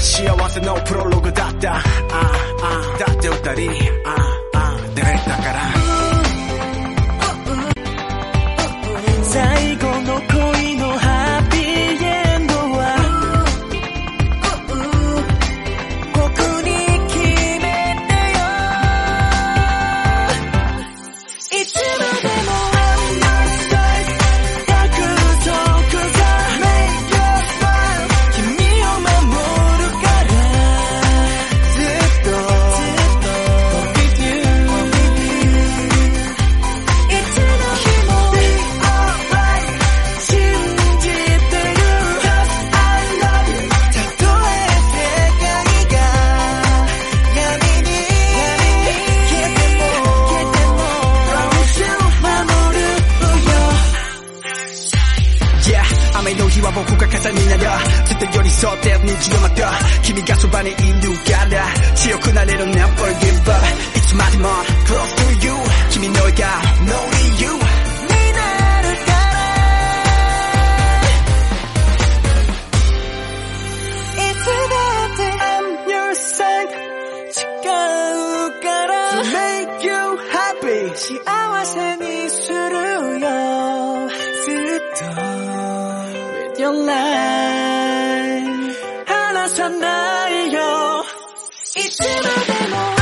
幸せのプロローグだったああだって二人は僕が傘になり絶対寄り添って虹のまた君がそばにいるから強くなれる Never give up いつまでも Close to you 君の笑顔 No 理由になるからいつだって I'm your side 誓うから To make you happy 幸せにするよずっと your life. 하나 샀나요 잊지 말고